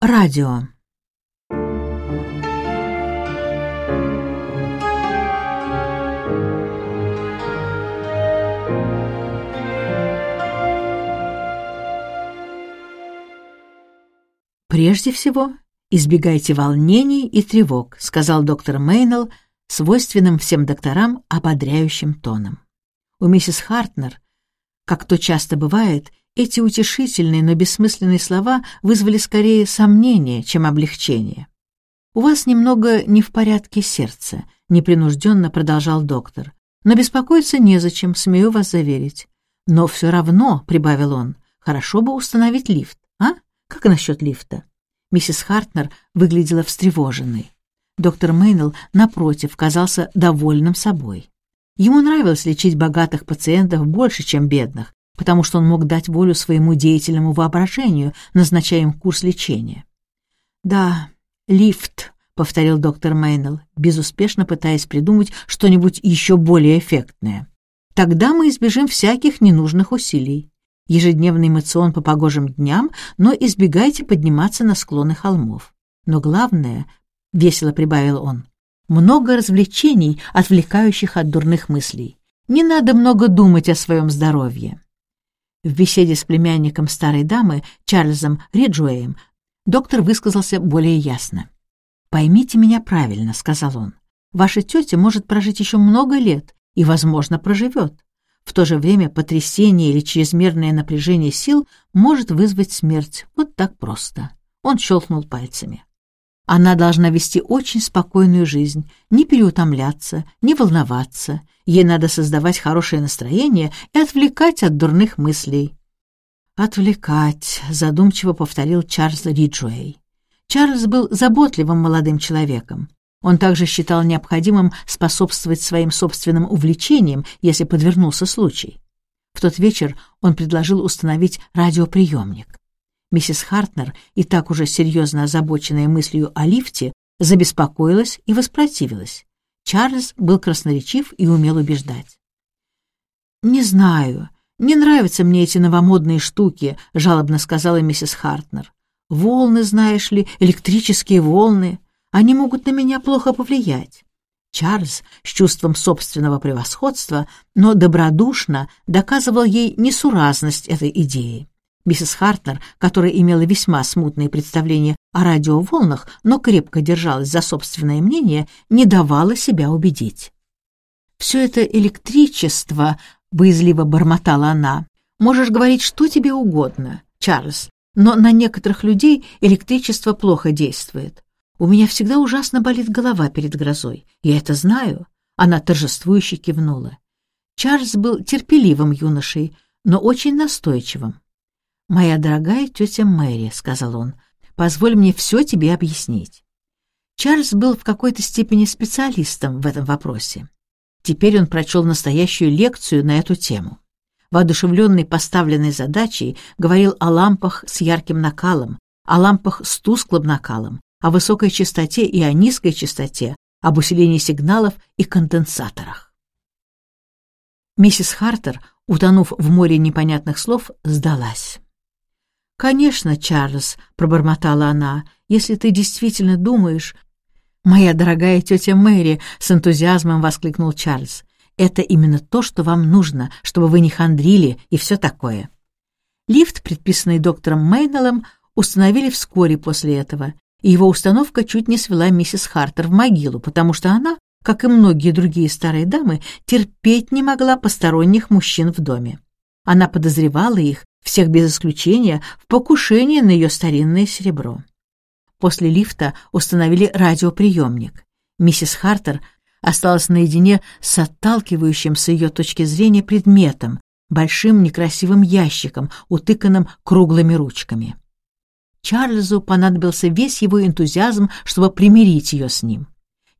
Радио. Прежде всего, избегайте волнений и тревог, сказал доктор Мейнелл свойственным всем докторам ободряющим тоном. У миссис Хартнер, как то часто бывает, эти утешительные, но бессмысленные слова вызвали скорее сомнение, чем облегчение. «У вас немного не в порядке сердце», — непринужденно продолжал доктор. «Но беспокоиться незачем, смею вас заверить. Но все равно», — прибавил он, — «хорошо бы установить лифт, а? Как насчет лифта?» Миссис Хартнер выглядела встревоженной. Доктор Мейнелл, напротив, казался довольным собой. Ему нравилось лечить богатых пациентов больше, чем бедных, потому что он мог дать волю своему деятельному воображению, назначая им курс лечения. «Да, лифт», — повторил доктор Мейнелл, безуспешно пытаясь придумать что-нибудь еще более эффектное. «Тогда мы избежим всяких ненужных усилий. Ежедневный мацион по погожим дням, но избегайте подниматься на склоны холмов. Но главное, — весело прибавил он, — много развлечений, отвлекающих от дурных мыслей. Не надо много думать о своем здоровье. В беседе с племянником старой дамы, Чарльзом Риджуэем, доктор высказался более ясно. «Поймите меня правильно», — сказал он. «Ваша тетя может прожить еще много лет и, возможно, проживет. В то же время потрясение или чрезмерное напряжение сил может вызвать смерть. Вот так просто». Он щелкнул пальцами. Она должна вести очень спокойную жизнь, не переутомляться, не волноваться. Ей надо создавать хорошее настроение и отвлекать от дурных мыслей. «Отвлекать», — задумчиво повторил Чарльз Риджуэй. Чарльз был заботливым молодым человеком. Он также считал необходимым способствовать своим собственным увлечениям, если подвернулся случай. В тот вечер он предложил установить радиоприемник. Миссис Хартнер, и так уже серьезно озабоченная мыслью о лифте, забеспокоилась и воспротивилась. Чарльз был красноречив и умел убеждать. «Не знаю, не нравятся мне эти новомодные штуки», — жалобно сказала миссис Хартнер. «Волны, знаешь ли, электрические волны, они могут на меня плохо повлиять». Чарльз с чувством собственного превосходства, но добродушно доказывал ей несуразность этой идеи. Миссис Хартнер, которая имела весьма смутные представления о радиоволнах, но крепко держалась за собственное мнение, не давала себя убедить. «Все это электричество», — боязливо бормотала она, — «можешь говорить что тебе угодно, Чарльз, но на некоторых людей электричество плохо действует. У меня всегда ужасно болит голова перед грозой. Я это знаю». Она торжествующе кивнула. Чарльз был терпеливым юношей, но очень настойчивым. «Моя дорогая тетя Мэри», — сказал он, — «позволь мне все тебе объяснить». Чарльз был в какой-то степени специалистом в этом вопросе. Теперь он прочел настоящую лекцию на эту тему. Воодушевленный поставленной задачей, говорил о лампах с ярким накалом, о лампах с тусклым накалом, о высокой частоте и о низкой частоте, об усилении сигналов и конденсаторах. Миссис Хартер, утонув в море непонятных слов, сдалась. «Конечно, Чарльз», — пробормотала она, — «если ты действительно думаешь...» «Моя дорогая тетя Мэри», — с энтузиазмом воскликнул Чарльз, «это именно то, что вам нужно, чтобы вы не хандрили и все такое». Лифт, предписанный доктором Мейнеллом, установили вскоре после этого, и его установка чуть не свела миссис Хартер в могилу, потому что она, как и многие другие старые дамы, терпеть не могла посторонних мужчин в доме. Она подозревала их всех без исключения, в покушении на ее старинное серебро. После лифта установили радиоприемник. Миссис Хартер осталась наедине с отталкивающим с ее точки зрения предметом, большим некрасивым ящиком, утыканным круглыми ручками. Чарльзу понадобился весь его энтузиазм, чтобы примирить ее с ним.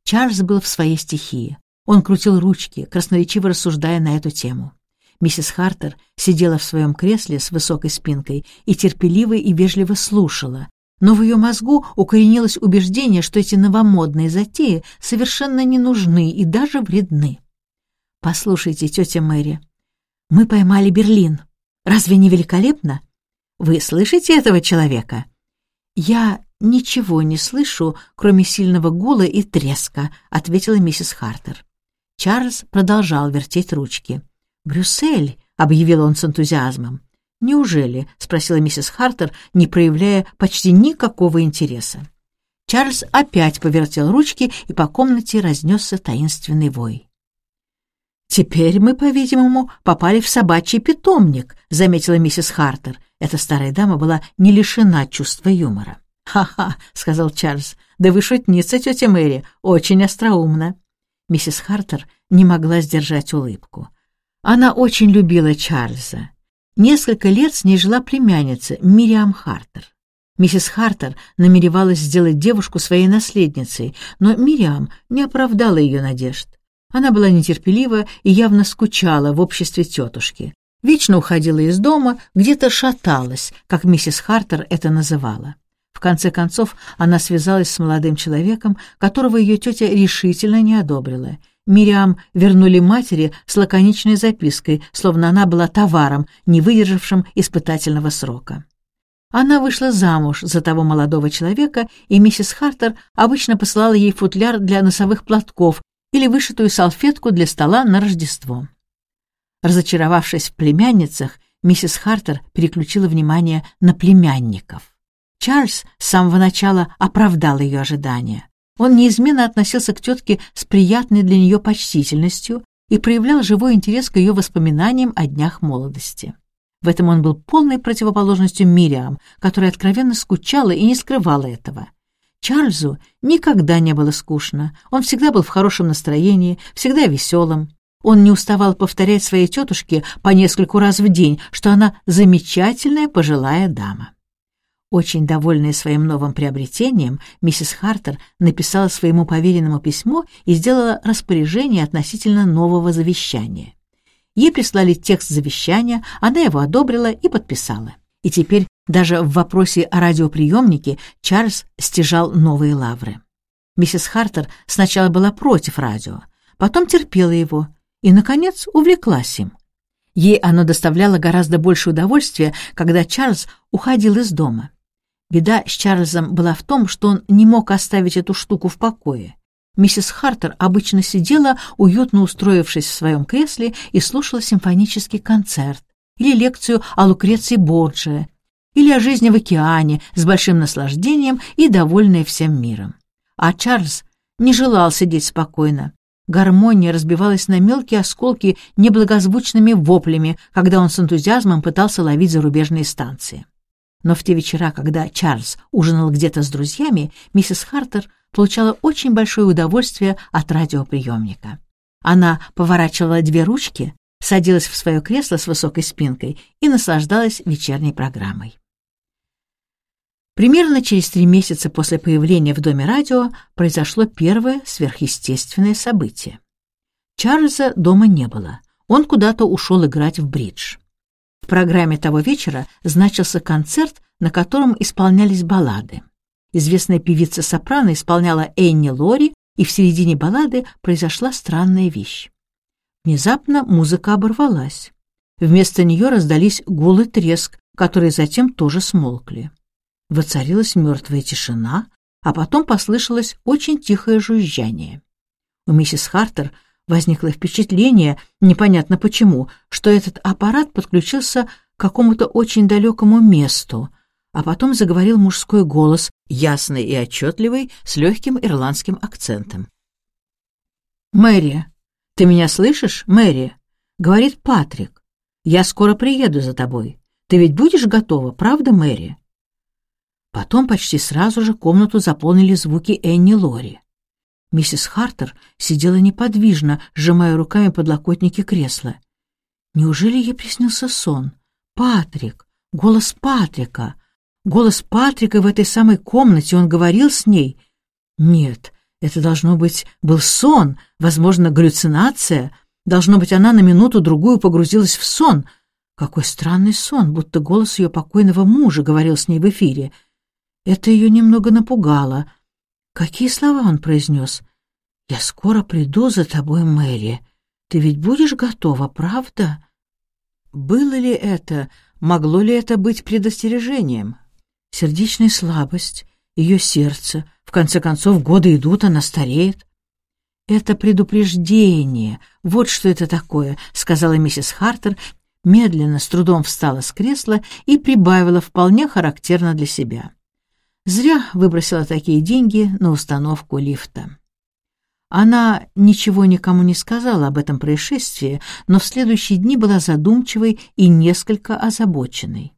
Чарльз был в своей стихии. Он крутил ручки, красноречиво рассуждая на эту тему. Миссис Хартер сидела в своем кресле с высокой спинкой и терпеливо и вежливо слушала, но в ее мозгу укоренилось убеждение, что эти новомодные затеи совершенно не нужны и даже вредны. «Послушайте, тетя Мэри, мы поймали Берлин. Разве не великолепно? Вы слышите этого человека?» «Я ничего не слышу, кроме сильного гула и треска», — ответила миссис Хартер. Чарльз продолжал вертеть ручки. «Брюссель», — объявил он с энтузиазмом. «Неужели?» — спросила миссис Хартер, не проявляя почти никакого интереса. Чарльз опять повертел ручки, и по комнате разнесся таинственный вой. «Теперь мы, по-видимому, попали в собачий питомник», — заметила миссис Хартер. Эта старая дама была не лишена чувства юмора. «Ха-ха», — сказал Чарльз, — «да вы шутница, тетя Мэри, очень остроумно». Миссис Хартер не могла сдержать улыбку. Она очень любила Чарльза. Несколько лет с ней жила племянница Мириам Хартер. Миссис Хартер намеревалась сделать девушку своей наследницей, но Мириам не оправдала ее надежд. Она была нетерпелива и явно скучала в обществе тетушки. Вечно уходила из дома, где-то шаталась, как миссис Хартер это называла. В конце концов, она связалась с молодым человеком, которого ее тетя решительно не одобрила. Мириам вернули матери с лаконичной запиской, словно она была товаром, не выдержавшим испытательного срока. Она вышла замуж за того молодого человека, и миссис Хартер обычно посылала ей футляр для носовых платков или вышитую салфетку для стола на Рождество. Разочаровавшись в племянницах, миссис Хартер переключила внимание на племянников. Чарльз с самого начала оправдал ее ожидания. Он неизменно относился к тетке с приятной для нее почтительностью и проявлял живой интерес к ее воспоминаниям о днях молодости. В этом он был полной противоположностью Мириам, которая откровенно скучала и не скрывала этого. Чарльзу никогда не было скучно, он всегда был в хорошем настроении, всегда веселым. Он не уставал повторять своей тетушке по нескольку раз в день, что она замечательная пожилая дама. Очень довольная своим новым приобретением, миссис Хартер написала своему поверенному письмо и сделала распоряжение относительно нового завещания. Ей прислали текст завещания, она его одобрила и подписала. И теперь даже в вопросе о радиоприемнике Чарльз стяжал новые лавры. Миссис Хартер сначала была против радио, потом терпела его и, наконец, увлеклась им. Ей оно доставляло гораздо больше удовольствия, когда Чарльз уходил из дома. Беда с Чарльзом была в том, что он не мог оставить эту штуку в покое. Миссис Хартер обычно сидела, уютно устроившись в своем кресле, и слушала симфонический концерт или лекцию о Лукреции Борджиа, или о жизни в океане с большим наслаждением и довольная всем миром. А Чарльз не желал сидеть спокойно. Гармония разбивалась на мелкие осколки неблагозвучными воплями, когда он с энтузиазмом пытался ловить зарубежные станции. Но в те вечера, когда Чарльз ужинал где-то с друзьями, миссис Хартер получала очень большое удовольствие от радиоприемника. Она поворачивала две ручки, садилась в свое кресло с высокой спинкой и наслаждалась вечерней программой. Примерно через три месяца после появления в доме радио произошло первое сверхъестественное событие. Чарльза дома не было. Он куда-то ушел играть в бридж программе того вечера значился концерт, на котором исполнялись баллады. Известная певица-сопрано исполняла Энни Лори, и в середине баллады произошла странная вещь. Внезапно музыка оборвалась. Вместо нее раздались гул и треск, которые затем тоже смолкли. Воцарилась мертвая тишина, а потом послышалось очень тихое жужжание. У миссис Хартер Возникло впечатление, непонятно почему, что этот аппарат подключился к какому-то очень далекому месту, а потом заговорил мужской голос, ясный и отчетливый, с легким ирландским акцентом. «Мэри, ты меня слышишь, Мэри?» — говорит Патрик. «Я скоро приеду за тобой. Ты ведь будешь готова, правда, Мэри?» Потом почти сразу же комнату заполнили звуки Энни Лори. Миссис Хартер сидела неподвижно, сжимая руками подлокотники кресла. Неужели ей приснился сон? Патрик! Голос Патрика! Голос Патрика в этой самой комнате, он говорил с ней? Нет, это должно быть был сон, возможно, галлюцинация. Должно быть, она на минуту-другую погрузилась в сон. Какой странный сон, будто голос ее покойного мужа говорил с ней в эфире. Это ее немного напугало — Какие слова он произнес? «Я скоро приду за тобой, Мэри. Ты ведь будешь готова, правда?» Было ли это, могло ли это быть предостережением? Сердечная слабость ее сердце. В конце концов, годы идут, она стареет. «Это предупреждение. Вот что это такое», — сказала миссис Хартер, медленно, с трудом встала с кресла и прибавила вполне характерно для себя. Зря выбросила такие деньги на установку лифта. Она ничего никому не сказала об этом происшествии, но в следующие дни была задумчивой и несколько озабоченной.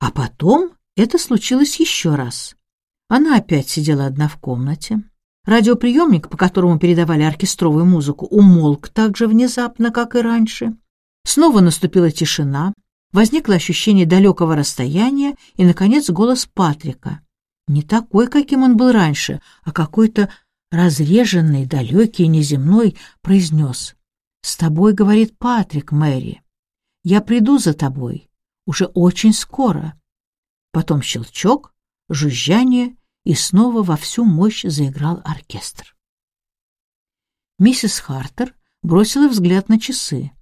А потом это случилось еще раз. Она опять сидела одна в комнате. Радиоприемник, по которому передавали оркестровую музыку, умолк так же внезапно, как и раньше. Снова наступила тишина, возникло ощущение далекого расстояния и, наконец, голос Патрика. Не такой, каким он был раньше, а какой-то разреженный, далекий, неземной, произнес. «С тобой, — говорит Патрик, Мэри, — я приду за тобой, уже очень скоро». Потом щелчок, жужжание, и снова во всю мощь заиграл оркестр. Миссис Хартер бросила взгляд на часы.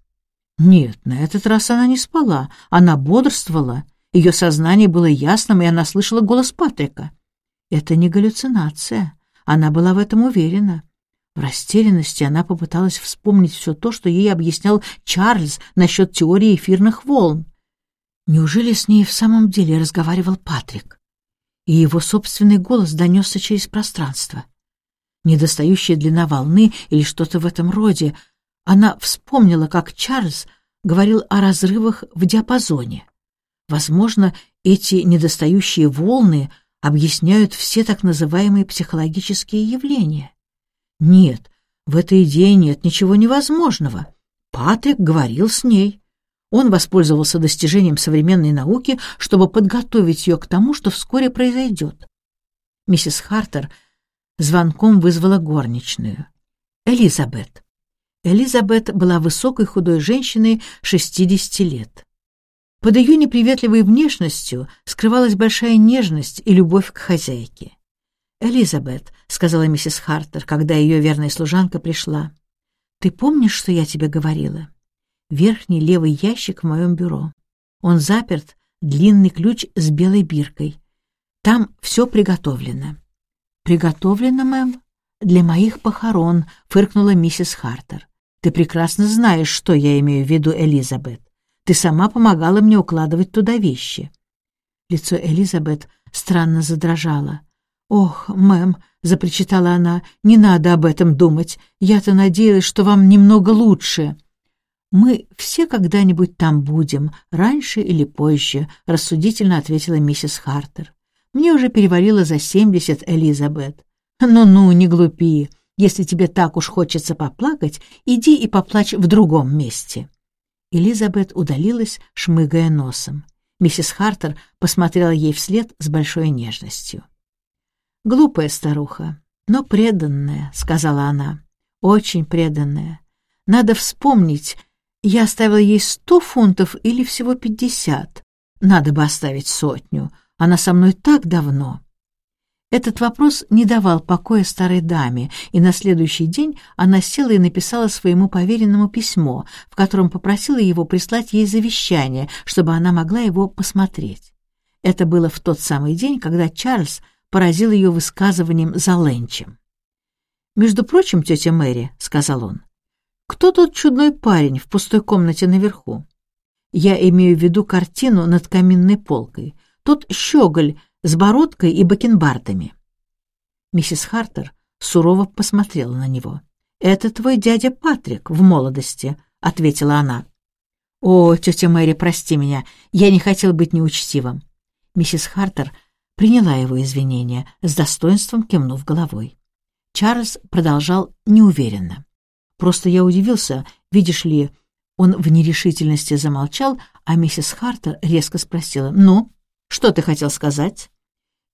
Нет, на этот раз она не спала, она бодрствовала. Ее сознание было ясным, и она слышала голос Патрика. Это не галлюцинация, она была в этом уверена. В растерянности она попыталась вспомнить все то, что ей объяснял Чарльз насчет теории эфирных волн. Неужели с ней в самом деле разговаривал Патрик? И его собственный голос донесся через пространство. Недостающая длина волны или что-то в этом роде — она вспомнила, как Чарльз говорил о разрывах в диапазоне. Возможно, эти недостающие волны объясняют все так называемые психологические явления. Нет, в этой идее нет ничего невозможного. Патрик говорил с ней. Он воспользовался достижением современной науки, чтобы подготовить ее к тому, что вскоре произойдет. Миссис Хартер звонком вызвала горничную. «Элизабет, Элизабет была высокой худой женщиной 60 лет. Под ее неприветливой внешностью скрывалась большая нежность и любовь к хозяйке. «Элизабет», — сказала миссис Хартер, когда ее верная служанка пришла, — «ты помнишь, что я тебе говорила? Верхний левый ящик в моем бюро. Он заперт, длинный ключ с белой биркой. Там все приготовлено». «Приготовлено, мэм?» «Для моих похорон», — фыркнула миссис Хартер. «Ты прекрасно знаешь, что я имею в виду, Элизабет. Ты сама помогала мне укладывать туда вещи». Лицо Элизабет странно задрожало. «Ох, мэм», — запричитала она, — «не надо об этом думать. Я-то надеялась, что вам немного лучше». «Мы все когда-нибудь там будем, раньше или позже», — рассудительно ответила миссис Хартер. «Мне уже перевалило за семьдесят, Элизабет. «Ну-ну, не глупи. Если тебе так уж хочется поплакать, иди и поплачь в другом месте». Элизабет удалилась, шмыгая носом. Миссис Хартер посмотрела ей вслед с большой нежностью. «Глупая старуха, но преданная», — сказала она. «Очень преданная. Надо вспомнить, я оставила ей сто фунтов или всего пятьдесят. Надо бы оставить сотню. Она со мной так давно». Этот вопрос не давал покоя старой даме, и на следующий день она села и написала своему поверенному письмо, в котором попросила его прислать ей завещание, чтобы она могла его посмотреть. Это было в тот самый день, когда Чарльз поразил ее высказыванием за ленчем. «Между прочим, тетя Мэри», — сказал он, — «кто тот чудной парень в пустой комнате наверху? Я имею в виду картину над каминной полкой. Тот щеголь с бородкой и бакенбардами. Миссис Хартер сурово посмотрела на него. «Это твой дядя Патрик в молодости», — ответила она. «О, тетя Мэри, прости меня, я не хотел быть неучтивым». Миссис Хартер приняла его извинения, с достоинством кивнув головой. Чарльз продолжал неуверенно. «Просто я удивился, видишь ли...» Он в нерешительности замолчал, а миссис Хартер резко спросила, «Ну, что ты хотел сказать?»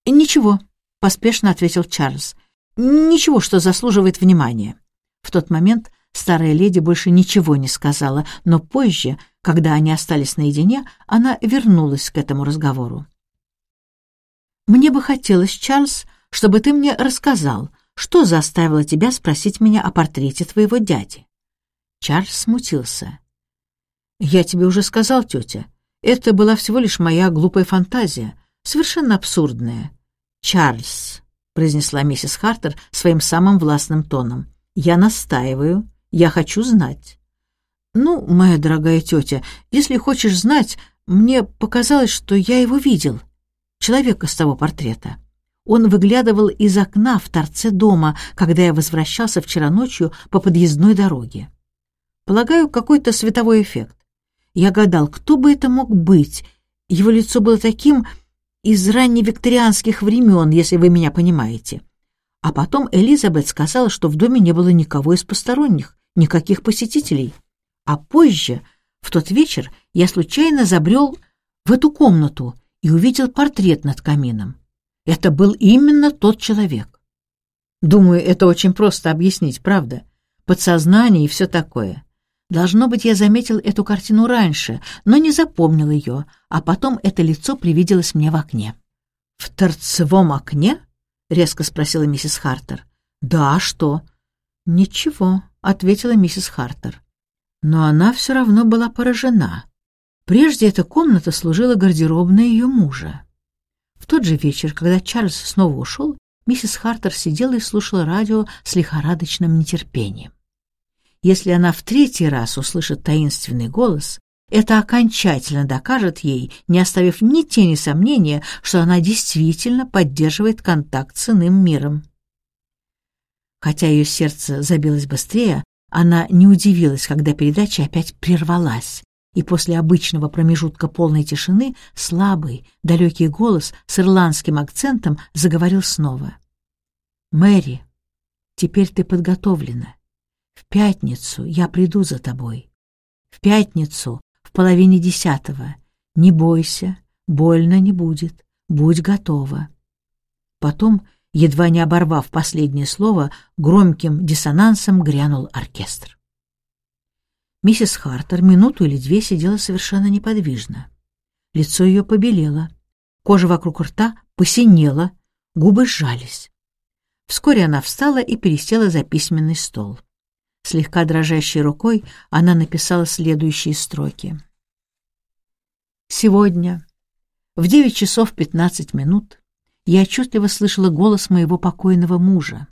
«Ничего», — поспешно ответил Чарльз. «Ничего, что заслуживает внимания». В тот момент старая леди больше ничего не сказала, но позже, когда они остались наедине, она вернулась к этому разговору. «Мне бы хотелось, Чарльз, чтобы ты мне рассказал, что заставило тебя спросить меня о портрете твоего дяди?» Чарльз смутился. «Я тебе уже сказал, тетя, это была всего лишь моя глупая фантазия, совершенно абсурдная. «Чарльз», — произнесла миссис Хартер своим самым властным тоном, — «я настаиваю, я хочу знать». «Ну, моя дорогая тетя, если хочешь знать, мне показалось, что я его видел, человека с того портрета. Он выглядывал из окна в торце дома, когда я возвращался вчера ночью по подъездной дороге. Полагаю, какой-то световой эффект. Я гадал, кто бы это мог быть. Его лицо было таким из ранневикторианских времен, если вы меня понимаете. А потом Элизабет сказала, что в доме не было никого из посторонних, никаких посетителей. А позже, в тот вечер, я случайно забрел в эту комнату и увидел портрет над камином. Это был именно тот человек. Думаю, это очень просто объяснить, правда? Подсознание и все такое. Должно быть, я заметил эту картину раньше, но не запомнил ее, а потом это лицо привиделось мне в окне. «В торцевом окне?» — резко спросила миссис Хартер. «Да, а что?» «Ничего», — ответила миссис Хартер. Но она все равно была поражена. Прежде эта комната служила гардеробной ее мужа. В тот же вечер, когда Чарльз снова ушел, миссис Хартер сидела и слушала радио с лихорадочным нетерпением. Если она в третий раз услышит таинственный голос, это окончательно докажет ей, не оставив ни тени сомнения, что она действительно поддерживает контакт с иным миром. Хотя ее сердце забилось быстрее, она не удивилась, когда передача опять прервалась, и после обычного промежутка полной тишины слабый, далекий голос с ирландским акцентом заговорил снова. «Мэри, теперь ты подготовлена. В пятницу я приду за тобой. В пятницу в половине десятого. Не бойся, больно не будет. Будь готова». Потом, едва не оборвав последнее слово, громким диссонансом грянул оркестр. Миссис Хартер минуту или две сидела совершенно неподвижно. Лицо ее побелело, кожа вокруг рта посинела, губы сжались. Вскоре она встала и пересела за письменный стол. Слегка дрожащей рукой она написала следующие строки. «Сегодня в девять часов пятнадцать минут я отчетливо слышала голос моего покойного мужа.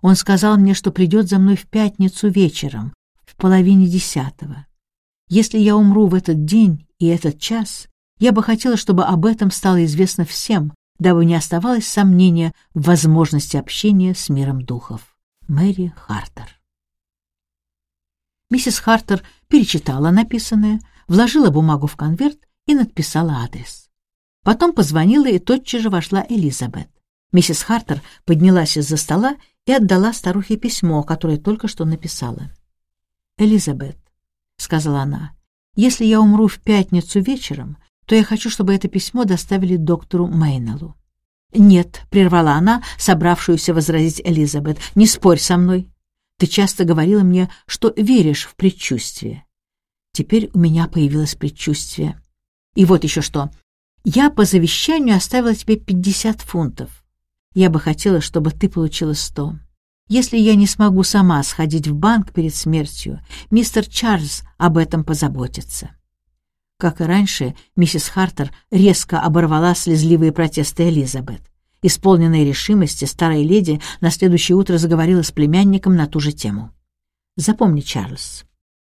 Он сказал мне, что придет за мной в пятницу вечером, в половине десятого. Если я умру в этот день и этот час, я бы хотела, чтобы об этом стало известно всем, дабы не оставалось сомнения в возможности общения с миром духов. Мэри Хартер. Миссис Хартер перечитала написанное, вложила бумагу в конверт и надписала адрес. Потом позвонила, и тотчас же вошла Элизабет. Миссис Хартер поднялась из-за стола и отдала старухе письмо, которое только что написала. «Элизабет», — сказала она, — «если я умру в пятницу вечером, то я хочу, чтобы это письмо доставили доктору Мейнеллу». «Нет», — прервала она, собравшуюся возразить Элизабет, — «не спорь со мной. Ты часто говорила мне, что веришь в предчувствие. Теперь у меня появилось предчувствие. И вот еще что. Я по завещанию оставила тебе пятьдесят фунтов. Я бы хотела, чтобы ты получила сто. Если я не смогу сама сходить в банк перед смертью, мистер Чарльз об этом позаботится. Как и раньше, миссис Хартер резко оборвала слезливые протесты Элизабет. Исполненной решимости, старая леди на следующее утро заговорила с племянником на ту же тему. «Запомни, Чарльз,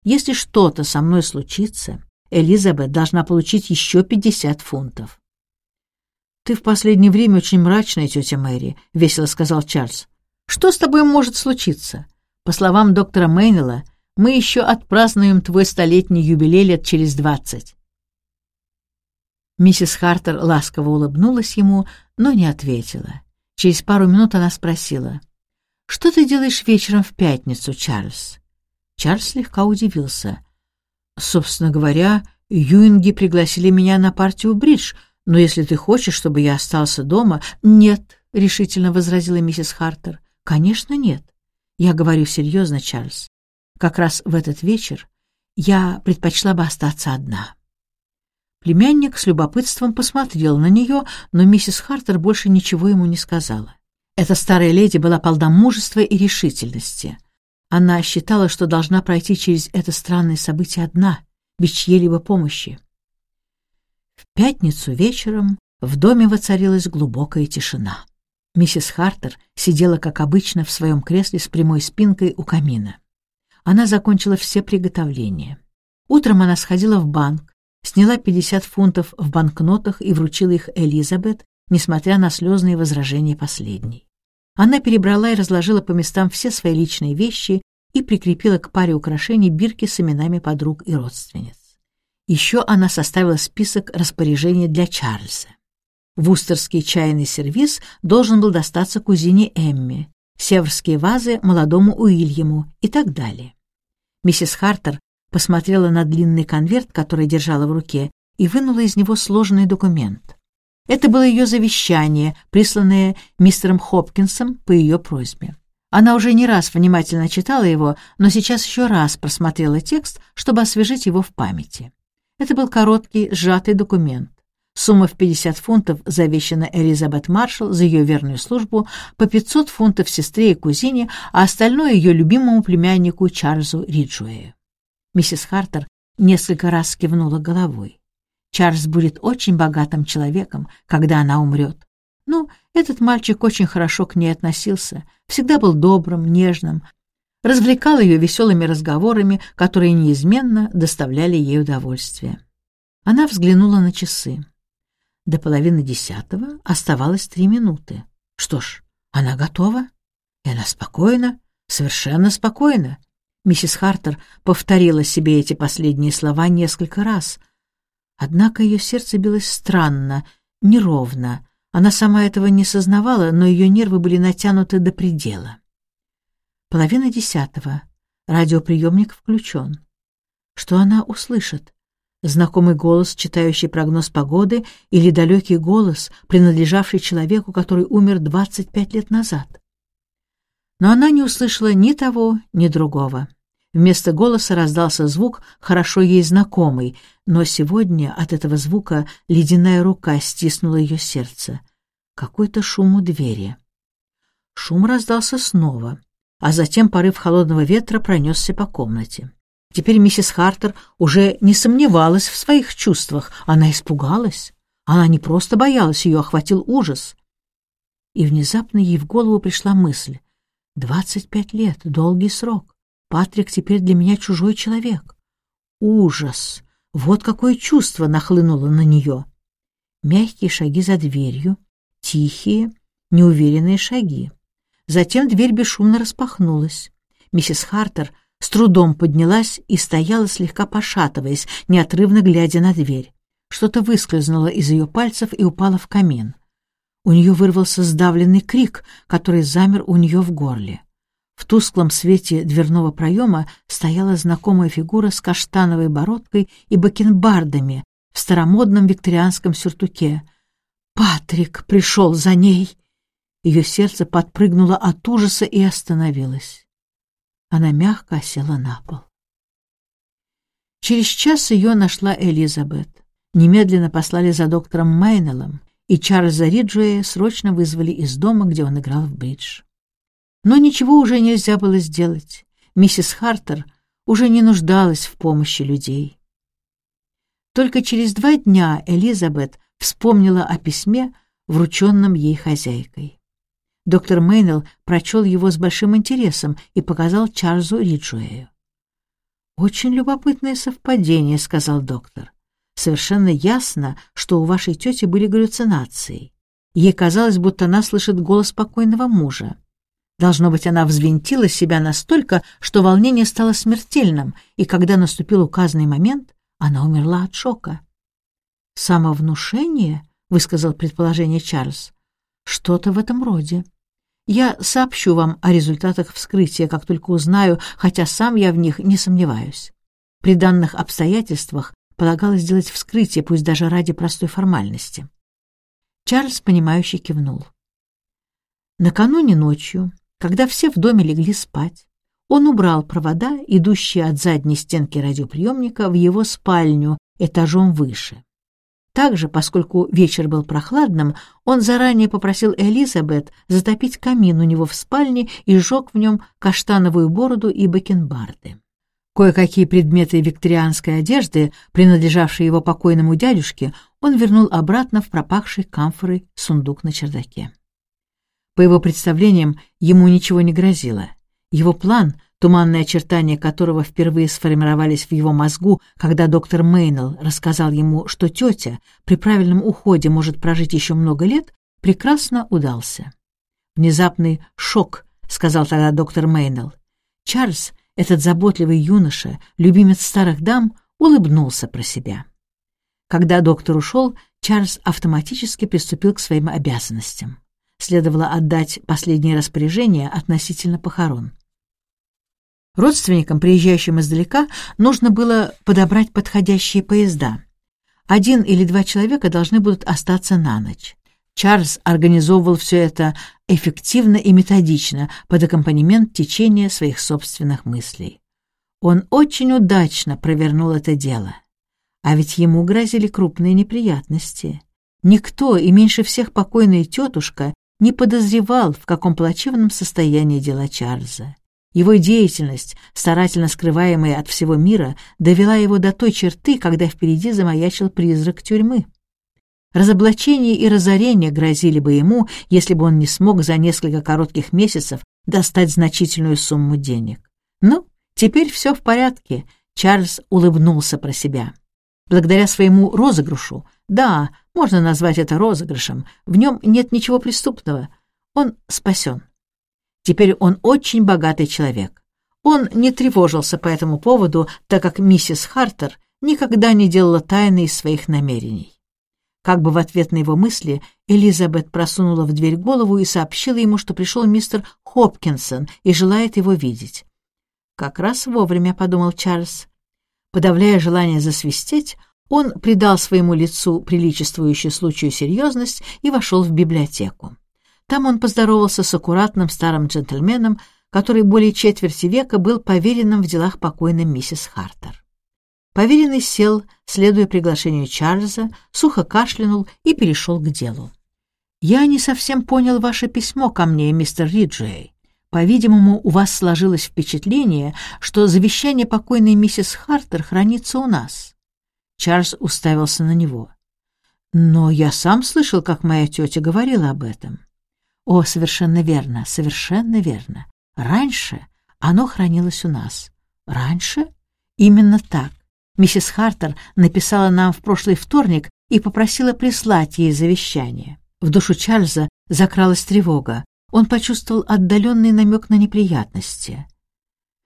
если что-то со мной случится, Элизабет должна получить еще пятьдесят фунтов». «Ты в последнее время очень мрачная, тетя Мэри», — весело сказал Чарльз. Что с тобой может случиться? По словам доктора Мейнелла, мы еще отпразднуем твой столетний юбилей лет через двадцать. Миссис Хартер ласково улыбнулась ему, но не ответила. Через пару минут она спросила, «Что ты делаешь вечером в пятницу, Чарльз?» Чарльз слегка удивился. «Собственно говоря, Юинги пригласили меня на партию бридж, но если ты хочешь, чтобы я остался дома...» «Нет», — решительно возразила миссис Хартер. Конечно, нет. Я говорю серьезно, Чарльз. Как раз в этот вечер я предпочла бы остаться одна. Племянник с любопытством посмотрел на нее, но миссис Хартер больше ничего ему не сказала. Эта старая леди была полна мужества и решительности. Она считала, что должна пройти через это странное событие одна, без чьей-либо помощи. В пятницу вечером в доме воцарилась глубокая тишина. Миссис Хартер сидела, как обычно, в своем кресле с прямой спинкой у камина. Она закончила все приготовления. Утром она сходила в банк, сняла 50 фунтов в банкнотах и вручила их Элизабет, несмотря на слезные возражения последней. Она перебрала и разложила по местам все свои личные вещи и прикрепила к паре украшений бирки с именами подруг и родственниц. Еще она составила список распоряжений для Чарльза. Вустерский чайный сервиз должен был достаться кузине Эмми, северские вазы — молодому Уильяму и так далее. Миссис Хартер посмотрела на длинный конверт, который держала в руке, и вынула из него сложный документ. Это было ее завещание, присланное мистером Хопкинсом по ее просьбе. Она уже не раз внимательно читала его, но сейчас еще раз просмотрела текст, чтобы освежить его в памяти. Это был короткий, сжатый документ. Сумма в 50 фунтов завещана Элизабет Маршалл за ее верную службу, по 500 фунтов сестре и кузине, а остальное ее любимому племяннику Чарльзу Риджуэю. Миссис Хартер несколько раз кивнула головой. Чарльз будет очень богатым человеком, когда она умрет. Ну, этот мальчик очень хорошо к ней относился, всегда был добрым, нежным, развлекал ее веселыми разговорами, которые неизменно доставляли ей удовольствие. Она взглянула на часы. До половины десятого оставалось три минуты. Что ж, она готова, и она спокойна, совершенно спокойна. Миссис Хартер повторила себе эти последние слова несколько раз. Однако ее сердце билось странно, неровно. Она сама этого не сознавала, но ее нервы были натянуты до предела. Половина десятого. Радиоприемник включен. Что она услышит? Знакомый голос, читающий прогноз погоды, или далекий голос, принадлежавший человеку, который умер 25 лет назад. Но она не услышала ни того, ни другого. Вместо голоса раздался звук, хорошо ей знакомый, но сегодня от этого звука ледяная рука стиснула ее сердце. Какой-то шум у двери. Шум раздался снова, а затем порыв холодного ветра пронесся по комнате. Теперь миссис Хартер уже не сомневалась в своих чувствах. Она испугалась. Она не просто боялась, ее охватил ужас. И внезапно ей в голову пришла мысль. «Двадцать пять лет — долгий срок. Патрик теперь для меня чужой человек». Ужас! Вот какое чувство нахлынуло на нее. Мягкие шаги за дверью, тихие, неуверенные шаги. Затем дверь бесшумно распахнулась. Миссис Хартер с трудом поднялась и стояла, слегка пошатываясь, неотрывно глядя на дверь. Что-то выскользнуло из ее пальцев и упало в камин. У нее вырвался сдавленный крик, который замер у нее в горле. В тусклом свете дверного проема стояла знакомая фигура с каштановой бородкой и бакенбардами в старомодном викторианском сюртуке. Патрик пришел за ней. Ее сердце подпрыгнуло от ужаса и остановилось. Она мягко села на пол. Через час ее нашла Элизабет. Немедленно послали за доктором Майнеллом, и Чарльза Риджуэя срочно вызвали из дома, где он играл в бридж. Но ничего уже нельзя было сделать. Миссис Хартер уже не нуждалась в помощи людей. Только через два дня Элизабет вспомнила о письме, врученном ей хозяйкой. Доктор Мейнелл прочел его с большим интересом и показал Чарльзу Риджуэю. «Очень любопытное совпадение», — сказал доктор. «Совершенно ясно, что у вашей тети были галлюцинации. Ей казалось, будто она слышит голос покойного мужа. Должно быть, она взвинтила себя настолько, что волнение стало смертельным, и когда наступил указанный момент, она умерла от шока. «Самовнушение?» — высказал предположение Чарльз. Что-то в этом роде. Я сообщу вам о результатах вскрытия, как только узнаю, хотя сам я в них не сомневаюсь. При данных обстоятельствах полагалось сделать вскрытие, пусть даже ради простой формальности. Чарльз, понимающе кивнул. Накануне ночью, когда все в доме легли спать, он убрал провода, идущие от задней стенки радиоприемника, в его спальню этажом выше. Также, поскольку вечер был прохладным, он заранее попросил Элизабет затопить камин у него в спальне и сжег в нем каштановую бороду и бакенбарды. Кое-какие предметы викторианской одежды, принадлежавшие его покойному дядюшке, он вернул обратно в пропахший камфорой сундук на чердаке. По его представлениям, ему ничего не грозило. Его план, туманные очертания которого впервые сформировались в его мозгу, когда доктор Мейнелл рассказал ему, что тетя при правильном уходе может прожить еще много лет, прекрасно удался. «Внезапный шок», — сказал тогда доктор Мейнелл. Чарльз, этот заботливый юноша, любимец старых дам, улыбнулся про себя. Когда доктор ушел, Чарльз автоматически приступил к своим обязанностям. Следовало отдать последние распоряжения относительно похорон. Родственникам, приезжающим издалека, нужно было подобрать подходящие поезда. Один или два человека должны будут остаться на ночь. Чарльз организовывал все это эффективно и методично под аккомпанемент течения своих собственных мыслей. Он очень удачно провернул это дело. А ведь ему грозили крупные неприятности. Никто, и меньше всех покойная тетушка, не подозревал, в каком плачевном состоянии дела Чарльза. Его деятельность, старательно скрываемая от всего мира, довела его до той черты, когда впереди замаячил призрак тюрьмы. Разоблачение и разорение грозили бы ему, если бы он не смог за несколько коротких месяцев достать значительную сумму денег. Ну, теперь все в порядке, Чарльз улыбнулся про себя. Благодаря своему розыгрышу, да, можно назвать это розыгрышем, в нем нет ничего преступного, он спасен. Теперь он очень богатый человек. Он не тревожился по этому поводу, так как миссис Хартер никогда не делала тайны из своих намерений. Как бы в ответ на его мысли, Элизабет просунула в дверь голову и сообщила ему, что пришел мистер Хопкинсон и желает его видеть. «Как раз вовремя», — подумал Чарльз. Подавляя желание засвистеть, он придал своему лицу приличествующую случаю серьезность и вошел в библиотеку. Там он поздоровался с аккуратным старым джентльменом, который более четверти века был поверенным в делах покойной миссис Хартер. Поверенный сел, следуя приглашению Чарльза, сухо кашлянул и перешел к делу. «Я не совсем понял ваше письмо ко мне, мистер Риджей. По-видимому, у вас сложилось впечатление, что завещание покойной миссис Хартер хранится у нас». Чарльз уставился на него. «Но я сам слышал, как моя тетя говорила об этом». «О, совершенно верно, совершенно верно. Раньше оно хранилось у нас». «Раньше?» «Именно так. Миссис Хартер написала нам в прошлый вторник и попросила прислать ей завещание. В душу Чарльза закралась тревога. Он почувствовал отдаленный намек на неприятности.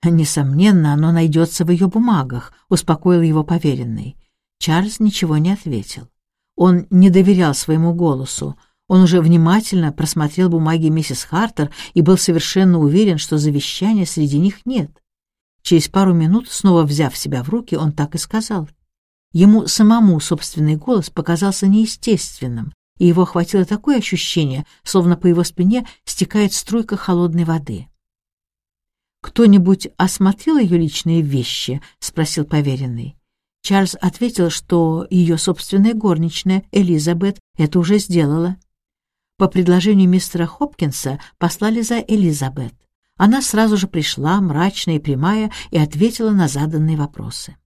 «Несомненно, оно найдется в ее бумагах», — успокоил его поверенный. Чарльз ничего не ответил. Он не доверял своему голосу. Он уже внимательно просмотрел бумаги миссис Хартер и был совершенно уверен, что завещания среди них нет. Через пару минут, снова взяв себя в руки, он так и сказал. Ему самому собственный голос показался неестественным, и его охватило такое ощущение, словно по его спине стекает струйка холодной воды. «Кто-нибудь осмотрел ее личные вещи?» — спросил поверенный. Чарльз ответил, что ее собственная горничная, Элизабет, это уже сделала. По предложению мистера Хопкинса послали за Элизабет. Она сразу же пришла, мрачная и прямая, и ответила на заданные вопросы.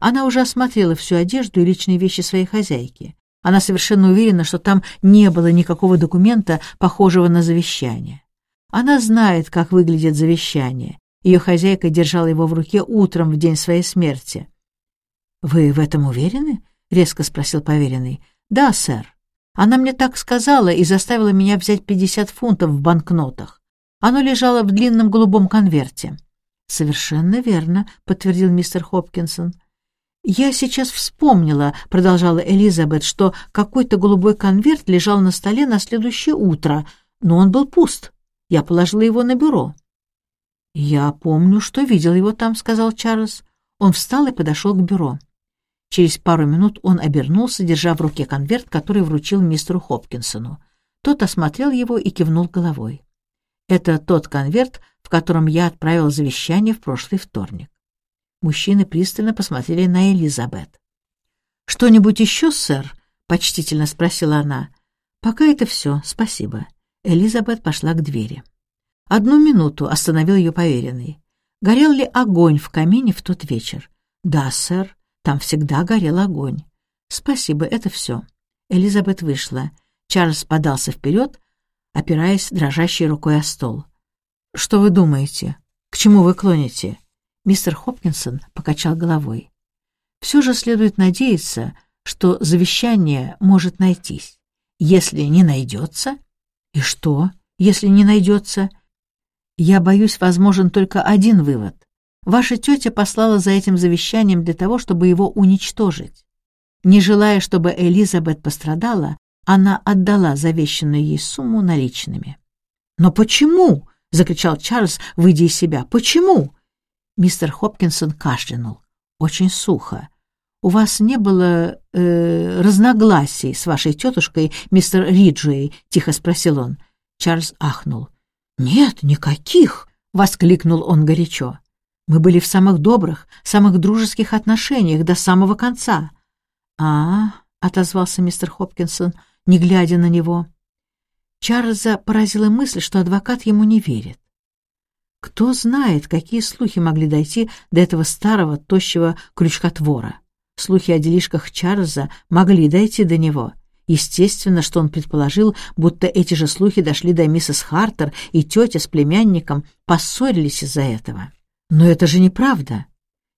Она уже осмотрела всю одежду и личные вещи своей хозяйки. Она совершенно уверена, что там не было никакого документа, похожего на завещание. Она знает, как выглядит завещание. Ее хозяйка держала его в руке утром в день своей смерти. «Вы в этом уверены?» — резко спросил поверенный. «Да, сэр. Она мне так сказала и заставила меня взять пятьдесят фунтов в банкнотах. Оно лежало в длинном голубом конверте. «Совершенно верно», — подтвердил мистер Хопкинсон. «Я сейчас вспомнила», — продолжала Элизабет, «что какой-то голубой конверт лежал на столе на следующее утро, но он был пуст. Я положила его на бюро». «Я помню, что видел его там», — сказал Чарльз. Он встал и подошел к бюро. Через пару минут он обернулся, держа в руке конверт, который вручил мистеру Хопкинсону. Тот осмотрел его и кивнул головой. Это тот конверт, в котором я отправил завещание в прошлый вторник. Мужчины пристально посмотрели на Элизабет. «Что-нибудь еще, сэр?» — почтительно спросила она. «Пока это все, спасибо». Элизабет пошла к двери. Одну минуту остановил ее поверенный. Горел ли огонь в камине в тот вечер? «Да, сэр, там всегда горел огонь». «Спасибо, это все». Элизабет вышла. Чарльз подался вперед, опираясь дрожащей рукой о стол. «Что вы думаете? К чему вы клоните?» Мистер Хопкинсон покачал головой. «Все же следует надеяться, что завещание может найтись. Если не найдется...» «И что, если не найдется?» «Я боюсь, возможен только один вывод. Ваша тетя послала за этим завещанием для того, чтобы его уничтожить. Не желая, чтобы Элизабет пострадала, она отдала завещанную ей сумму наличными. «Но почему?» — закричал Чарльз, выйдя из себя. «Почему?» Мистер Хопкинсон кашлянул. Очень сухо. «У вас не было э, разногласий с вашей тетушкой, мистер Риджуэй?» — тихо спросил он. Чарльз ахнул. «Нет, никаких!» — воскликнул он горячо. «Мы были в самых добрых, самых дружеских отношениях до самого конца». «А, — отозвался мистер Хопкинсон, не глядя на него. Чарльза поразила мысль, что адвокат ему не верит. Кто знает, какие слухи могли дойти до этого старого, тощего крючкотвора. Слухи о делишках Чарльза могли дойти до него. Естественно, что он предположил, будто эти же слухи дошли до миссис Хартер, и тетя с племянником поссорились из-за этого. Но это же неправда.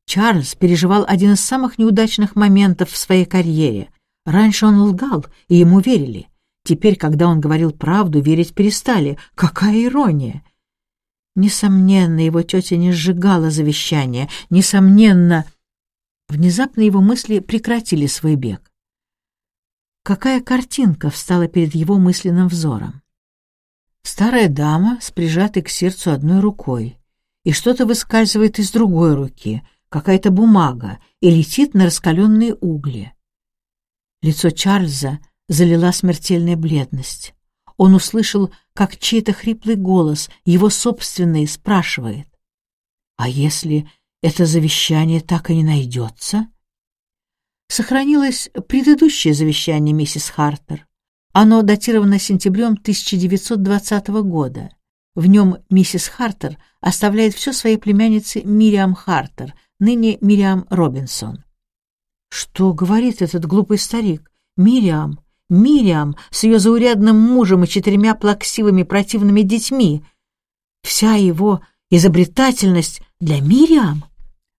Чарльз переживал один из самых неудачных моментов в своей карьере. Раньше он лгал, и ему верили. Теперь, когда он говорил правду, верить перестали. Какая ирония! Несомненно, его тетя не сжигала завещание. Несомненно... Внезапно его мысли прекратили свой бег. Какая картинка встала перед его мысленным взором? Старая дама с прижатой к сердцу одной рукой, и что-то выскальзывает из другой руки, какая-то бумага, и летит на раскаленные угли. Лицо Чарльза залила смертельная бледность. Он услышал, как чей-то хриплый голос, его собственный, спрашивает. «А если это завещание так и не найдется?» Сохранилось предыдущее завещание миссис Хартер. Оно датировано сентябрем 1920 года. В нем миссис Хартер оставляет все своей племяннице Мириам Хартер, ныне Мириам Робинсон. Что говорит этот глупый старик? Мириам, Мириам с ее заурядным мужем и четырьмя плаксивыми противными детьми. Вся его изобретательность для Мириам?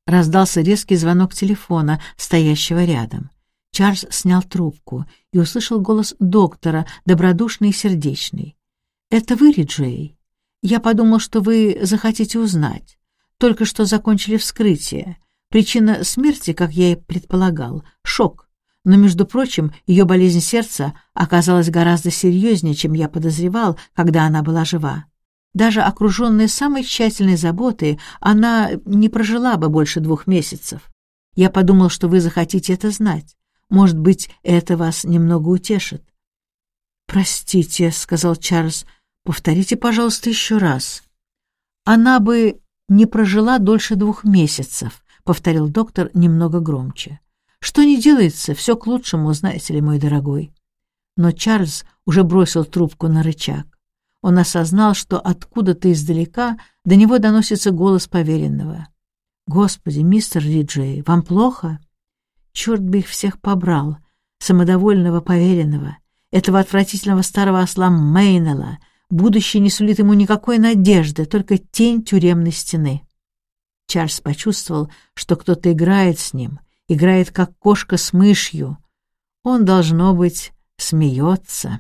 Раздался резкий звонок телефона, стоящего рядом. Чарльз снял трубку и услышал голос доктора, добродушный и сердечный. «Это вы, Риджей? Я подумал, что вы захотите узнать. Только что закончили вскрытие. Причина смерти, как я и предполагал, шок. Но, между прочим, ее болезнь сердца оказалась гораздо серьезнее, чем я подозревал, когда она была жива. Даже окруженная самой тщательной заботой, она не прожила бы больше двух месяцев. Я подумал, что вы захотите это знать. Может быть, это вас немного утешит. «Простите», — сказал Чарльз, — «повторите, пожалуйста, еще раз». Она бы не прожила дольше двух месяцев. — повторил доктор немного громче. «Что не делается, все к лучшему, знаете ли, мой дорогой». Но Чарльз уже бросил трубку на рычаг. Он осознал, что откуда-то издалека до него доносится голос поверенного. «Господи, мистер Риджей, вам плохо?» Черт бы их всех побрал, самодовольного поверенного, этого отвратительного старого осла Мейнелла. Будущее не сулит ему никакой надежды, только тень тюремной стены. Чарльз почувствовал, что кто-то играет с ним, играет как кошка с мышью. Он, должно быть, смеется.